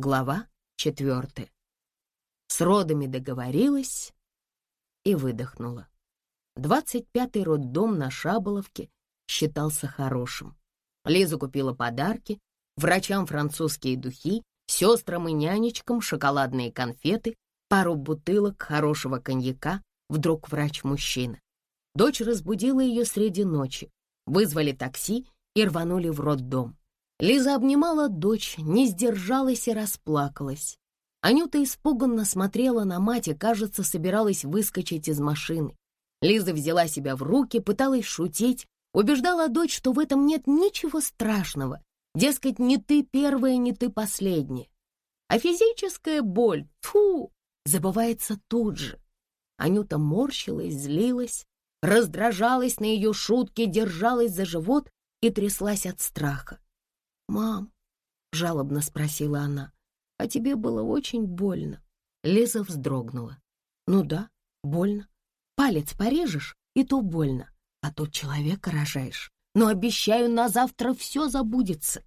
Глава четвертая. С родами договорилась и выдохнула. Двадцать пятый роддом на Шаболовке считался хорошим. Лиза купила подарки, врачам французские духи, сестрам и нянечкам шоколадные конфеты, пару бутылок хорошего коньяка, вдруг врач-мужчина. Дочь разбудила ее среди ночи, вызвали такси и рванули в роддом. Лиза обнимала дочь, не сдержалась и расплакалась. Анюта испуганно смотрела на мать и, кажется, собиралась выскочить из машины. Лиза взяла себя в руки, пыталась шутить, убеждала дочь, что в этом нет ничего страшного. Дескать, не ты первая, не ты последняя. А физическая боль, фу, забывается тут же. Анюта морщилась, злилась, раздражалась на ее шутки, держалась за живот и тряслась от страха. «Мам», — жалобно спросила она, — «а тебе было очень больно?» Лиза вздрогнула. «Ну да, больно. Палец порежешь, и то больно, а тут человека рожаешь. Но обещаю, на завтра все забудется».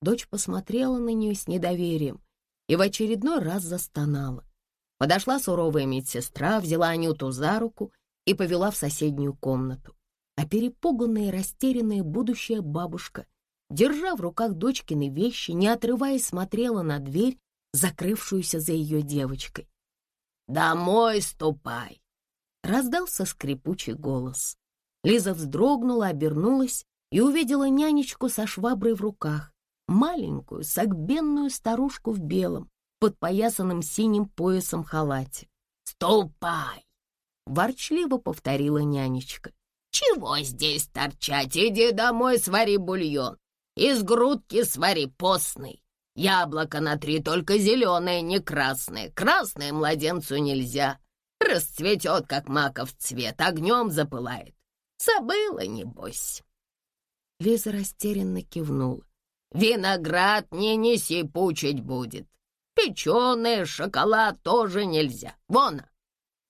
Дочь посмотрела на нее с недоверием и в очередной раз застонала. Подошла суровая медсестра, взяла Анюту за руку и повела в соседнюю комнату. А перепуганная и растерянная будущая бабушка держа в руках дочкины вещи, не отрываясь, смотрела на дверь, закрывшуюся за ее девочкой. «Домой ступай!» — раздался скрипучий голос. Лиза вздрогнула, обернулась и увидела нянечку со шваброй в руках, маленькую, согбенную старушку в белом, подпоясанном синим поясом халате. «Ступай!» — ворчливо повторила нянечка. «Чего здесь торчать? Иди домой, свари бульон. Из грудки свари постный. Яблоко на три, только зеленое, не красное. Красное младенцу нельзя. Расцветет, как маков цвет, огнем запылает. Забыла, небось. Лиза растерянно кивнула. Виноград не неси, пучить будет. Печеное, шоколад тоже нельзя. Вон!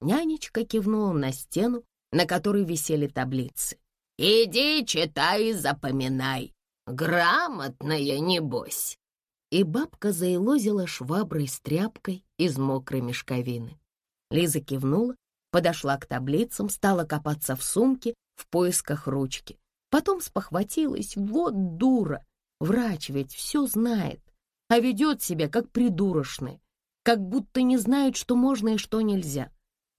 Нянечка кивнула на стену, на которой висели таблицы. «Иди, читай и запоминай. Грамотная, небось!» И бабка заилозила шваброй с тряпкой из мокрой мешковины. Лиза кивнула, подошла к таблицам, стала копаться в сумке в поисках ручки. Потом спохватилась. Вот дура! Врач ведь все знает, а ведет себя как придурочная, как будто не знает, что можно и что нельзя.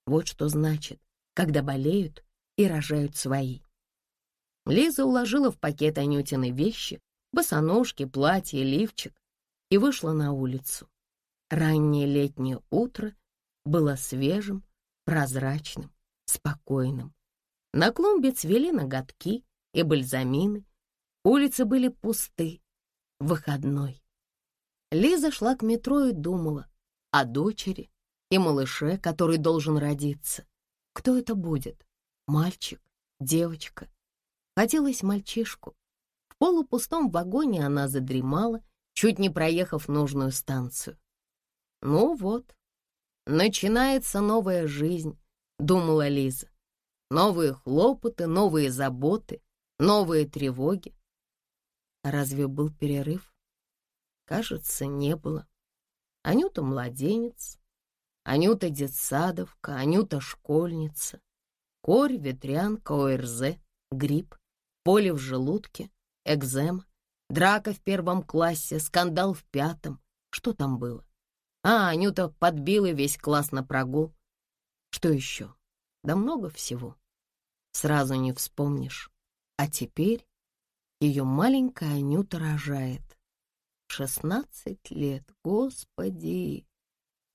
Вот что значит, когда болеют и рожают свои. Лиза уложила в пакет Анютины вещи, босоножки, платье, лифчик и вышла на улицу. Раннее летнее утро было свежим, прозрачным, спокойным. На клумбе цвели ноготки и бальзамины. Улицы были пусты, выходной. Лиза шла к метро и думала о дочери и малыше, который должен родиться. Кто это будет? Мальчик? Девочка? Хотелось мальчишку. В полупустом вагоне она задремала, чуть не проехав нужную станцию. «Ну вот, начинается новая жизнь», — думала Лиза. «Новые хлопоты, новые заботы, новые тревоги». Разве был перерыв? Кажется, не было. Анюта младенец, Анюта детсадовка, Анюта школьница, Корь, ветрянка, ОРЗ, грипп боли в желудке, экзема, драка в первом классе, скандал в пятом. Что там было? А, Анюта подбила весь класс на прогул. Что еще? Да много всего. Сразу не вспомнишь. А теперь ее маленькая Анюта рожает. Шестнадцать лет, господи!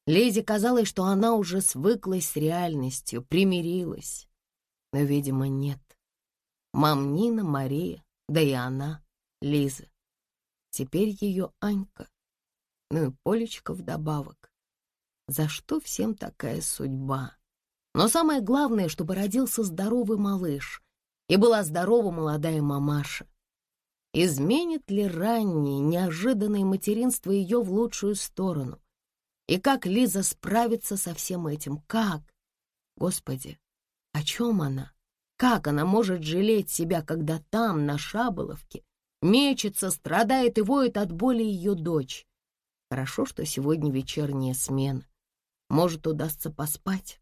Лезе казалось, что она уже свыклась с реальностью, примирилась. Но, видимо, нет. Мам Нина, Мария, да и она, Лиза. Теперь ее Анька. Ну и Полечка вдобавок. За что всем такая судьба? Но самое главное, чтобы родился здоровый малыш и была здорова молодая мамаша. Изменит ли раннее, неожиданное материнство ее в лучшую сторону? И как Лиза справится со всем этим? Как? Господи, о чем она? Как она может жалеть себя, когда там, на Шаболовке, мечется, страдает и воет от боли ее дочь? Хорошо, что сегодня вечерняя смена. Может, удастся поспать.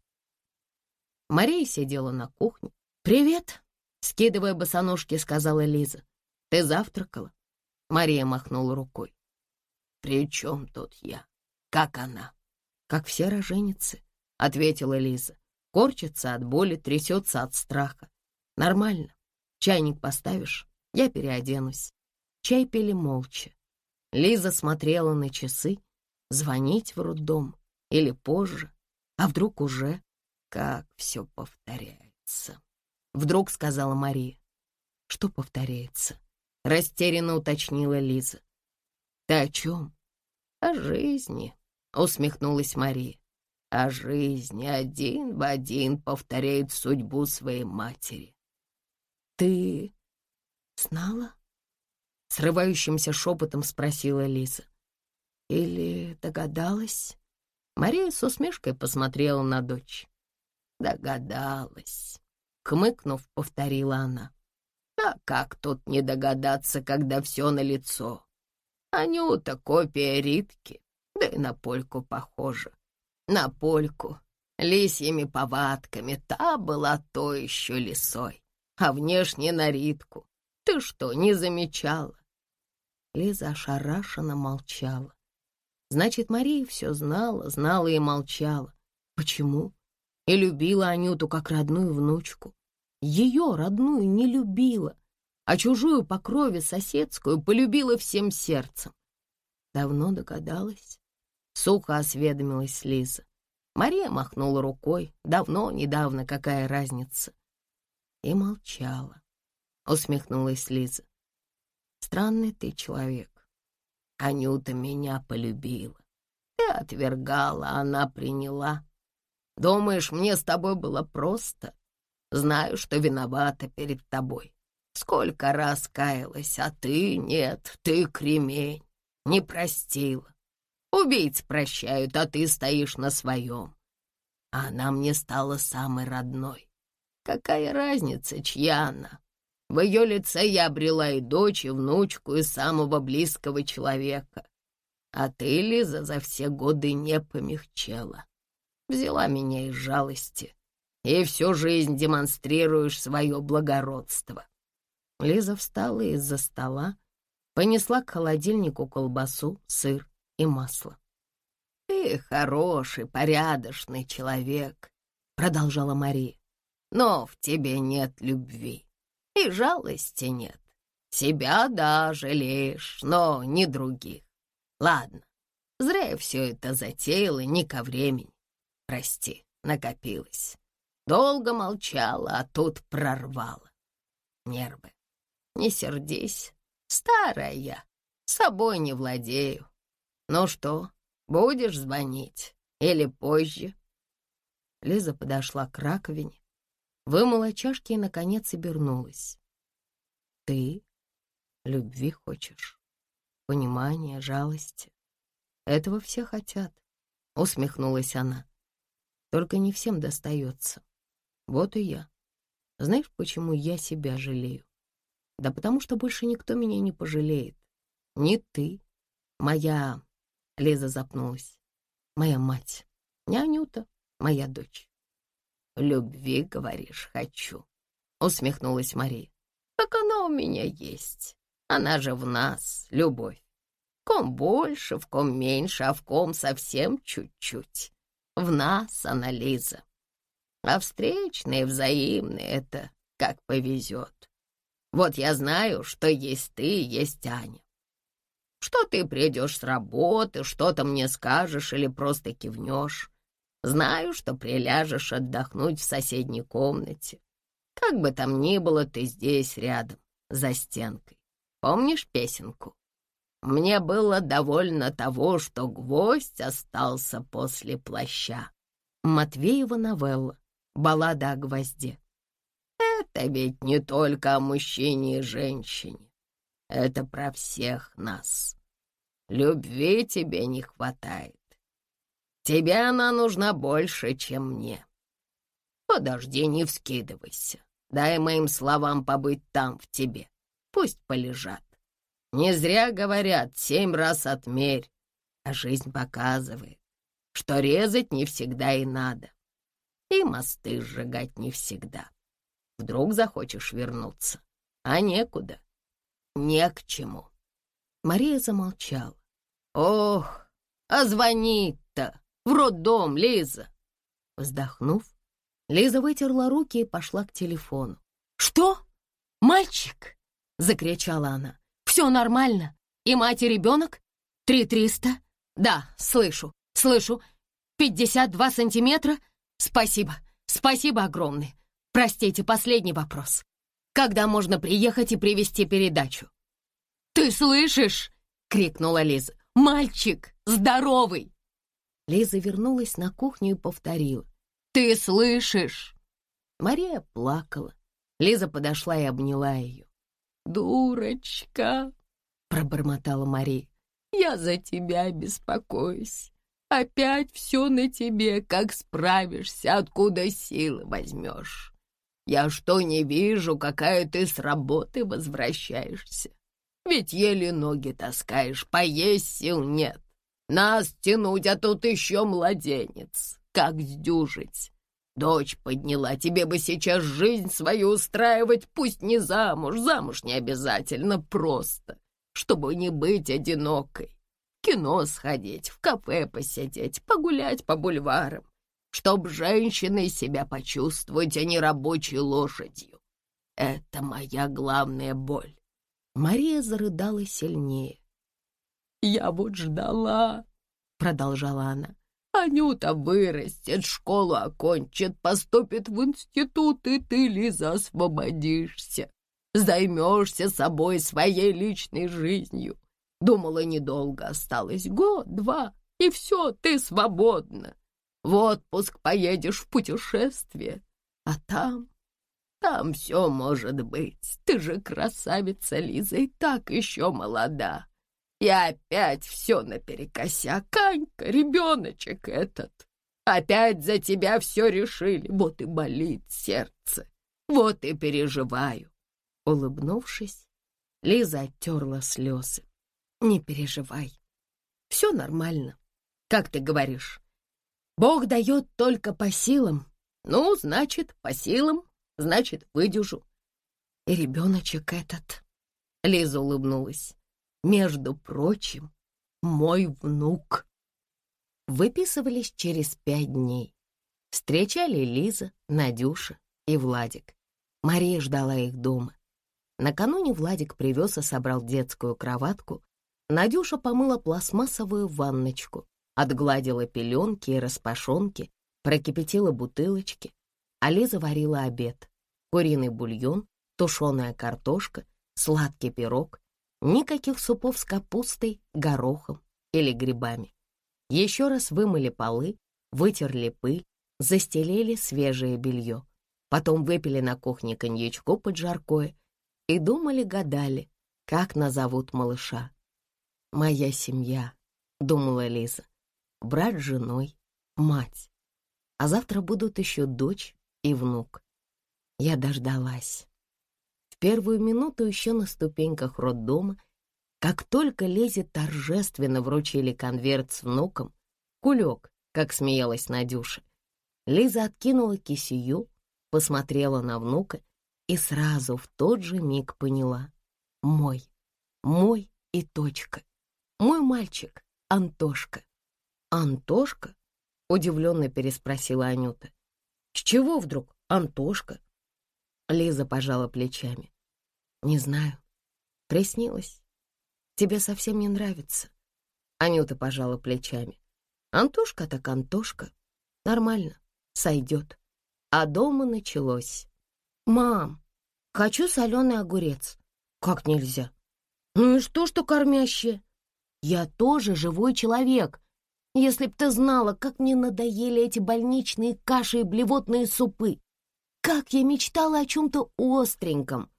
Мария сидела на кухне. «Привет!» — скидывая босоножки, сказала Лиза. «Ты завтракала?» Мария махнула рукой. «При чем тут я? Как она?» «Как все роженицы», — ответила Лиза. Корчится от боли, трясется от страха. «Нормально. Чайник поставишь? Я переоденусь». Чай пили молча. Лиза смотрела на часы. Звонить в роддом или позже, а вдруг уже? Как все повторяется. Вдруг сказала Мария. Что повторяется? Растерянно уточнила Лиза. Ты о чем? О жизни, усмехнулась Мария. О жизни один в один повторяет судьбу своей матери. Ты знала? Срывающимся шепотом спросила Лиза. Или догадалась? Мария с усмешкой посмотрела на дочь. Догадалась. Кмыкнув, повторила она. А как тут не догадаться, когда все на лицо? Анюта копия Ритки, да и на Польку похожа. На Польку лисьими повадками та была то еще лисой, а внешне на Ритку. Ты что, не замечала? Лиза ошарашенно молчала. Значит, Мария все знала, знала и молчала. Почему? И любила Анюту как родную внучку. Ее родную не любила, а чужую по крови соседскую полюбила всем сердцем. Давно догадалась. Сухо осведомилась Лиза. Мария махнула рукой. Давно, недавно, какая разница? И молчала. Усмехнулась Лиза. Странный ты человек. Анюта меня полюбила. Ты отвергала, она приняла. Думаешь, мне с тобой было просто? Знаю, что виновата перед тобой. Сколько раз каялась, а ты нет, ты кремень. Не простила. Убийц прощают, а ты стоишь на своем. Она мне стала самой родной. Какая разница, чья она? В ее лице я обрела и дочь, и внучку, и самого близкого человека. А ты, Лиза, за все годы не помягчела. Взяла меня из жалости. И всю жизнь демонстрируешь свое благородство. Лиза встала из-за стола, понесла к холодильнику колбасу, сыр и масло. «Ты хороший, порядочный человек», — продолжала Мария, — «но в тебе нет любви и жалости нет. Себя, да, жалеешь, но не других. Ладно, зря я все это затеяла, не ко времени. Прости, накопилось. Долго молчала, а тут прорвала. Нервы. Не сердись, старая я, собой не владею. Ну что, будешь звонить или позже?» Лиза подошла к раковине, вымыла чашки и, наконец, обернулась. «Ты любви хочешь, понимания, жалости. Этого все хотят», — усмехнулась она. «Только не всем достается. Вот и я. Знаешь, почему я себя жалею? Да потому что больше никто меня не пожалеет. Ни ты, моя...» Лиза запнулась. «Моя мать, не Анюта, моя дочь. «Любви, говоришь, хочу», — усмехнулась Мария. «Так она у меня есть. Она же в нас, любовь. ком больше, в ком меньше, а в ком совсем чуть-чуть. В нас она, Лиза. А встречные, взаимные — это как повезет. Вот я знаю, что есть ты, есть Аня. Что ты придешь с работы, что-то мне скажешь или просто кивнешь. Знаю, что приляжешь отдохнуть в соседней комнате. Как бы там ни было, ты здесь рядом, за стенкой. Помнишь песенку? Мне было довольно того, что гвоздь остался после плаща. Матвеева новелла «Баллада о гвозде». Это ведь не только о мужчине и женщине. Это про всех нас. Любви тебе не хватает. Тебе она нужна больше, чем мне. Подожди, не вскидывайся. Дай моим словам побыть там, в тебе. Пусть полежат. Не зря говорят, семь раз отмерь. А жизнь показывает, что резать не всегда и надо. И мосты сжигать не всегда. Вдруг захочешь вернуться, а некуда, не к чему. Мария замолчала. «Ох, а звонить-то в роддом, Лиза!» Вздохнув, Лиза вытерла руки и пошла к телефону. «Что? Мальчик?» — закричала она. «Все нормально? И мать, и ребенок? Три триста? Да, слышу, слышу. Пятьдесят два сантиметра? Спасибо, спасибо огромное. Простите, последний вопрос. Когда можно приехать и привезти передачу?» «Ты слышишь?» — крикнула Лиза. «Мальчик здоровый!» Лиза вернулась на кухню и повторила. «Ты слышишь?» Мария плакала. Лиза подошла и обняла ее. «Дурочка!» — пробормотала Мария. «Я за тебя беспокоюсь. Опять все на тебе, как справишься, откуда силы возьмешь. Я что не вижу, какая ты с работы возвращаешься. Ведь еле ноги таскаешь, поесть сил нет. Нас тянуть, а тут еще младенец. Как сдюжить? Дочь подняла, тебе бы сейчас жизнь свою устраивать, пусть не замуж, замуж не обязательно, просто, чтобы не быть одинокой. В кино сходить, в кафе посидеть, погулять по бульварам, чтоб женщиной себя почувствовать, а не рабочей лошадью. Это моя главная боль. Мария зарыдала сильнее. «Я вот ждала», — продолжала она. «Анюта вырастет, школу окончит, поступит в институт, и ты, Лиза, освободишься. Займешься собой, своей личной жизнью. Думала, недолго осталось, год-два, и все, ты свободна. В отпуск поедешь в путешествие, а там там все может быть. Ты же красавица, Лиза, и так еще молода. И опять все наперекосяк. Канька, ребеночек этот. Опять за тебя все решили. Вот и болит сердце. Вот и переживаю. Улыбнувшись, Лиза оттерла слезы. Не переживай. Все нормально. Как ты говоришь? Бог дает только по силам. Ну, значит, по силам значит, выдержу. И ребеночек этот, Лиза улыбнулась, между прочим, мой внук. Выписывались через пять дней. Встречали Лиза, Надюша и Владик. Мария ждала их дома. Накануне Владик привез и собрал детскую кроватку. Надюша помыла пластмассовую ванночку, отгладила пеленки и распашонки, прокипятила бутылочки, а Лиза варила обед куриный бульон, тушеная картошка, сладкий пирог, никаких супов с капустой, горохом или грибами. Еще раз вымыли полы, вытерли пыль, застелили свежее белье. Потом выпили на кухне коньячку под жаркое и думали-гадали, как назовут малыша. «Моя семья», — думала Лиза, — «брат с женой, мать. А завтра будут еще дочь и внук. Я дождалась. Первую минуту еще на ступеньках роддома, как только Лезе торжественно вручили конверт с внуком, кулек, как смеялась Надюша, Лиза откинула кисию, посмотрела на внука и сразу в тот же миг поняла. Мой, мой и точка. Мой мальчик, Антошка. Антошка? Удивленно переспросила Анюта. С чего вдруг Антошка? Лиза пожала плечами. «Не знаю. Приснилось. Тебе совсем не нравится». Анюта пожала плечами. «Антошка так Антошка. Нормально. Сойдет». А дома началось. «Мам, хочу соленый огурец». «Как нельзя?» «Ну и что, что кормящее?» «Я тоже живой человек. Если б ты знала, как мне надоели эти больничные каши и блевотные супы. Как я мечтала о чем-то остреньком.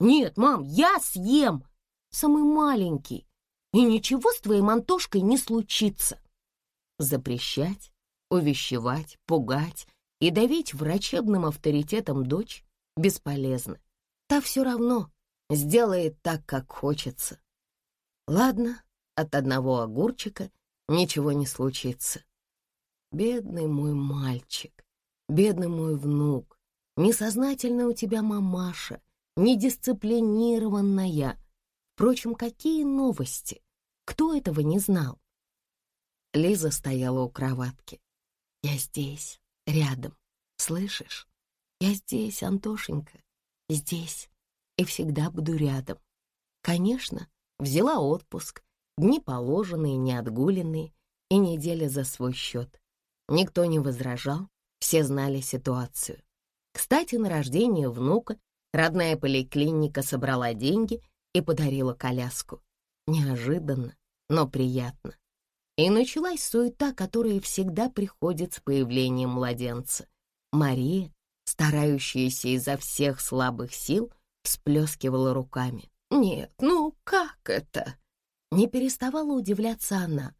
Нет, мам, я съем. Самый маленький. И ничего с твоей Антошкой не случится. Запрещать, увещевать, пугать и давить врачебным авторитетом дочь бесполезно. Та все равно сделает так, как хочется. Ладно, от одного огурчика ничего не случится. Бедный мой мальчик, бедный мой внук, несознательная у тебя мамаша, недисциплинированная. Впрочем, какие новости? Кто этого не знал? Лиза стояла у кроватки. «Я здесь, рядом, слышишь? Я здесь, Антошенька, здесь, и всегда буду рядом. Конечно, взяла отпуск, дни положенные, неотгуленные, и неделя за свой счет. Никто не возражал, все знали ситуацию. Кстати, на рождение внука родная поликлиника собрала деньги и подарила коляску. Неожиданно, но приятно. И началась суета, которая всегда приходит с появлением младенца. Мария, старающаяся изо всех слабых сил, всплескивала руками. «Нет, ну как это?» Не переставала удивляться она.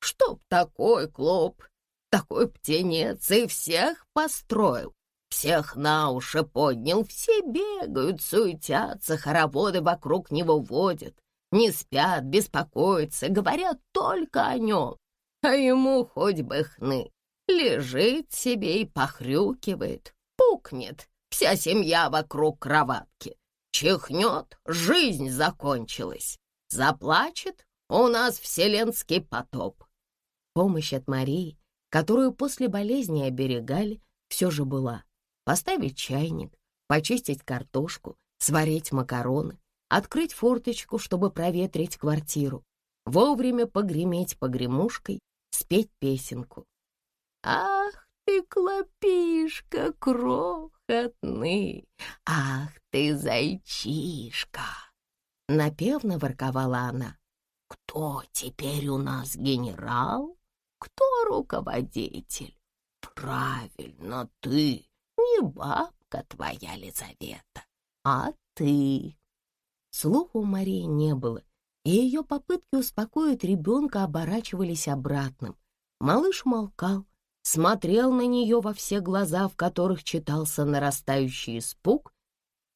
«Чтоб такой клоп, такой птенец и всех построил, всех на уши поднял, все бегают, суетятся, хороводы вокруг него водят, не спят, беспокоятся, говорят только о нем, а ему хоть бы хны. Лежит себе и похрюкивает, пукнет, вся семья вокруг кроватки. Чихнет, жизнь закончилась. Заплачет, у нас вселенский потоп. Помощь от Марии, которую после болезни оберегали, все же была поставить чайник, почистить картошку, сварить макароны, открыть форточку, чтобы проветрить квартиру, вовремя погреметь погремушкой, спеть песенку. «Ах ты, клопишка крохотный! Ах ты, зайчишка!» Напевно ворковала она. «Кто теперь у нас генерал? Кто руководитель? Правильно, ты!» Бабка твоя Лизавета, а ты. Слуха у Марии не было, и ее попытки успокоить ребенка оборачивались обратным. Малыш молкал, смотрел на нее во все глаза, в которых читался нарастающий испуг,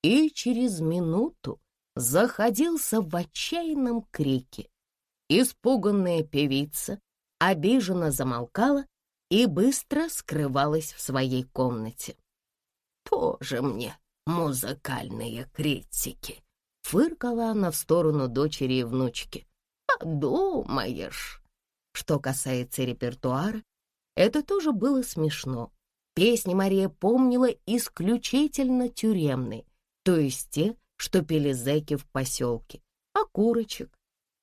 и через минуту заходился в отчаянном крике. Испуганная певица обиженно замолкала и быстро скрывалась в своей комнате. Тоже мне музыкальные критики. Фыркала она в сторону дочери и внучки. Подумаешь. Что касается репертуара, это тоже было смешно. Песни Мария помнила исключительно тюремные, то есть те, что пели зэки в поселке, а курочек,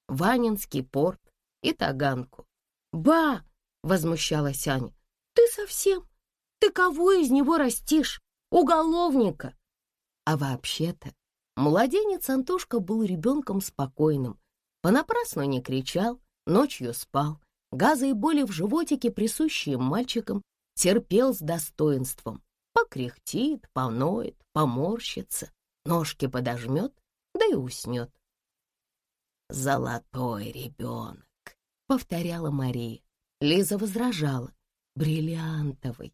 Ванинский порт и Таганку. «Ба!» — возмущалась Аня. «Ты совсем? Ты кого из него растишь? Уголовника. А вообще-то младенец Антошка был ребенком спокойным, понапрасну не кричал, ночью спал, газы и боли в животике, присущие мальчикам, терпел с достоинством, покряхтит, поноет, поморщится, ножки подожмет, да и уснет. «Золотой ребенок», — повторяла Мария. Лиза возражала. «Бриллиантовый».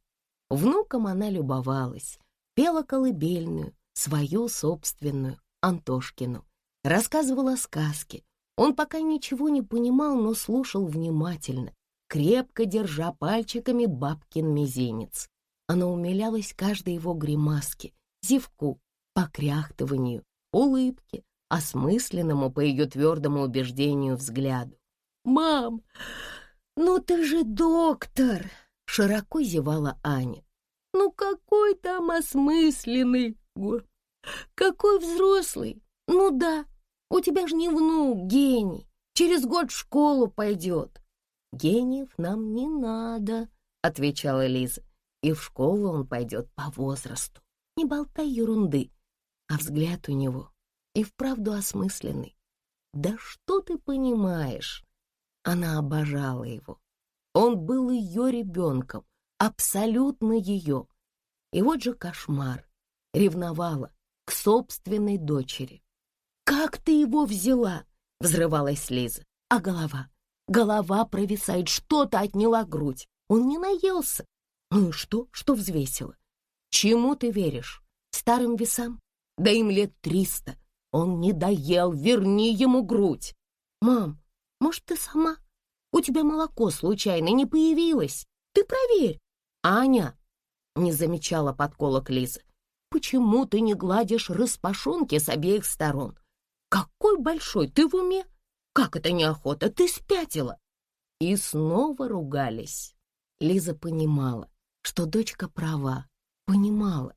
Внуком она любовалась, пела колыбельную, свою собственную, Антошкину, рассказывала сказки. Он пока ничего не понимал, но слушал внимательно, крепко держа пальчиками бабкин мизинец. Она умилялась каждой его гримаске, зевку, покряхтыванию, улыбке, осмысленному по ее твердому убеждению взгляду. «Мам, ну ты же доктор!» — широко зевала Аня. Ну какой там осмысленный? Какой взрослый? Ну да, у тебя же не внук, гений. Через год в школу пойдет. Гениев нам не надо, отвечала Лиза. И в школу он пойдет по возрасту. Не болтай ерунды. А взгляд у него и вправду осмысленный. Да что ты понимаешь? Она обожала его. Он был ее ребенком, абсолютно ее. И вот же кошмар. Ревновала к собственной дочери. «Как ты его взяла?» — взрывалась Лиза. «А голова? Голова провисает, что-то отняла грудь. Он не наелся. Ну и что, что взвесила? Чему ты веришь? Старым весам? Да им лет триста. Он не доел, верни ему грудь. Мам, может, ты сама? У тебя молоко случайно не появилось? Ты проверь. Аня, не замечала подколок Лиза, почему ты не гладишь распашонки с обеих сторон? Какой большой, ты в уме? Как это неохота, ты спятила? И снова ругались. Лиза понимала, что дочка права, понимала.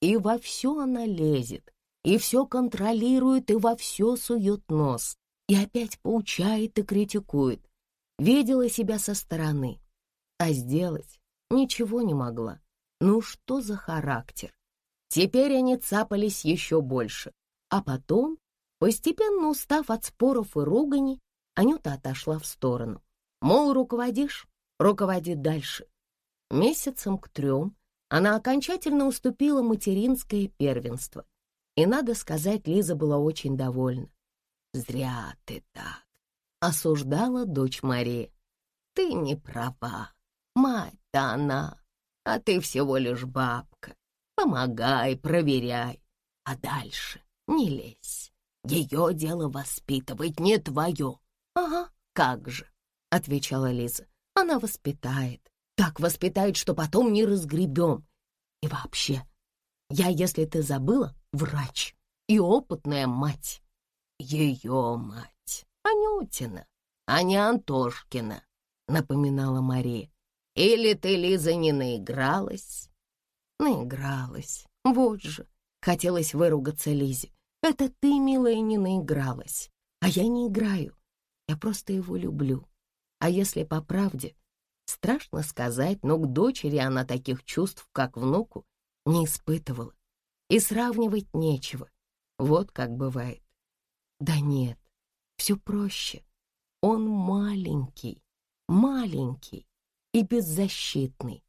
И во все она лезет, и все контролирует, и во все сует нос, и опять поучает и критикует. Видела себя со стороны, а сделать ничего не могла. Ну что за характер? Теперь они цапались еще больше, а потом, постепенно устав от споров и ругани, Анюта отошла в сторону. Мол, руководишь, руководи дальше. Месяцем к трем она окончательно уступила материнское первенство. И, надо сказать, Лиза была очень довольна. «Зря ты так», — осуждала дочь Мария. «Ты не права. Мать-то она, а ты всего лишь бабка. Помогай, проверяй, а дальше не лезь. Ее дело воспитывать, не твое». «Ага, как же», — отвечала Лиза. «Она воспитает, так воспитает, что потом не разгребем. И вообще, я, если ты забыла, врач и опытная мать. Ее мать, Анютина, а не Антошкина, напоминала Мария. Или ты, Лиза, не наигралась? Наигралась, вот же. Хотелось выругаться Лизе. Это ты, милая, не наигралась. А я не играю. Я просто его люблю. А если по правде, страшно сказать, но к дочери она таких чувств, как внуку, не испытывала. И сравнивать нечего. Вот как бывает. Да нет, все проще. Он маленький, маленький и беззащитный.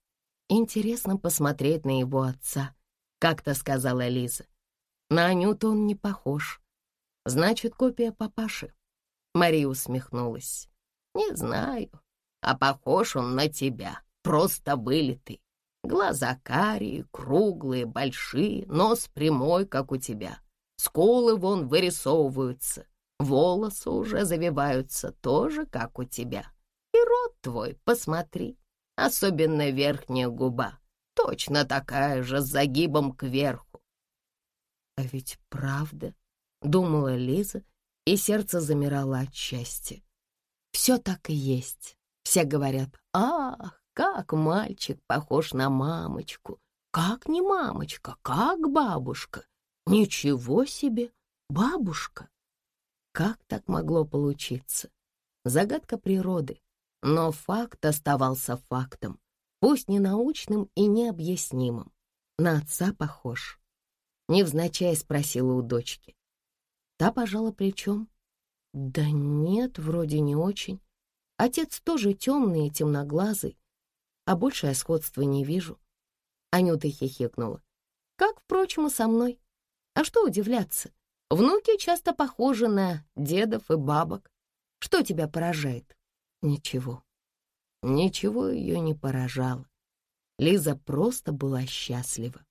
Интересно посмотреть на его отца, как-то сказала Лиза. На Анюту он не похож. Значит, копия папаши. Мария усмехнулась. Не знаю, а похож он на тебя, просто вылитый. Глаза карие, круглые, большие, нос прямой, как у тебя. Скулы вон вырисовываются, волосы уже завиваются, тоже как у тебя. Рот твой, посмотри, особенно верхняя губа, точно такая же, с загибом кверху. А ведь правда, думала Лиза, и сердце замирало от счастья. Все так и есть. Все говорят, ах, как мальчик похож на мамочку. Как не мамочка, как бабушка. Ничего себе, бабушка. Как так могло получиться? Загадка природы. Но факт оставался фактом, пусть не научным и необъяснимым. На отца похож. Невзначай спросила у дочки. Та пожала плечом. Да нет, вроде не очень. Отец тоже темный и темноглазый, а большее сходство не вижу. Анюта хихикнула. Как, впрочем, и со мной. А что удивляться? Внуки часто похожи на дедов и бабок. Что тебя поражает? Ничего. Ничего ее не поражало. Лиза просто была счастлива.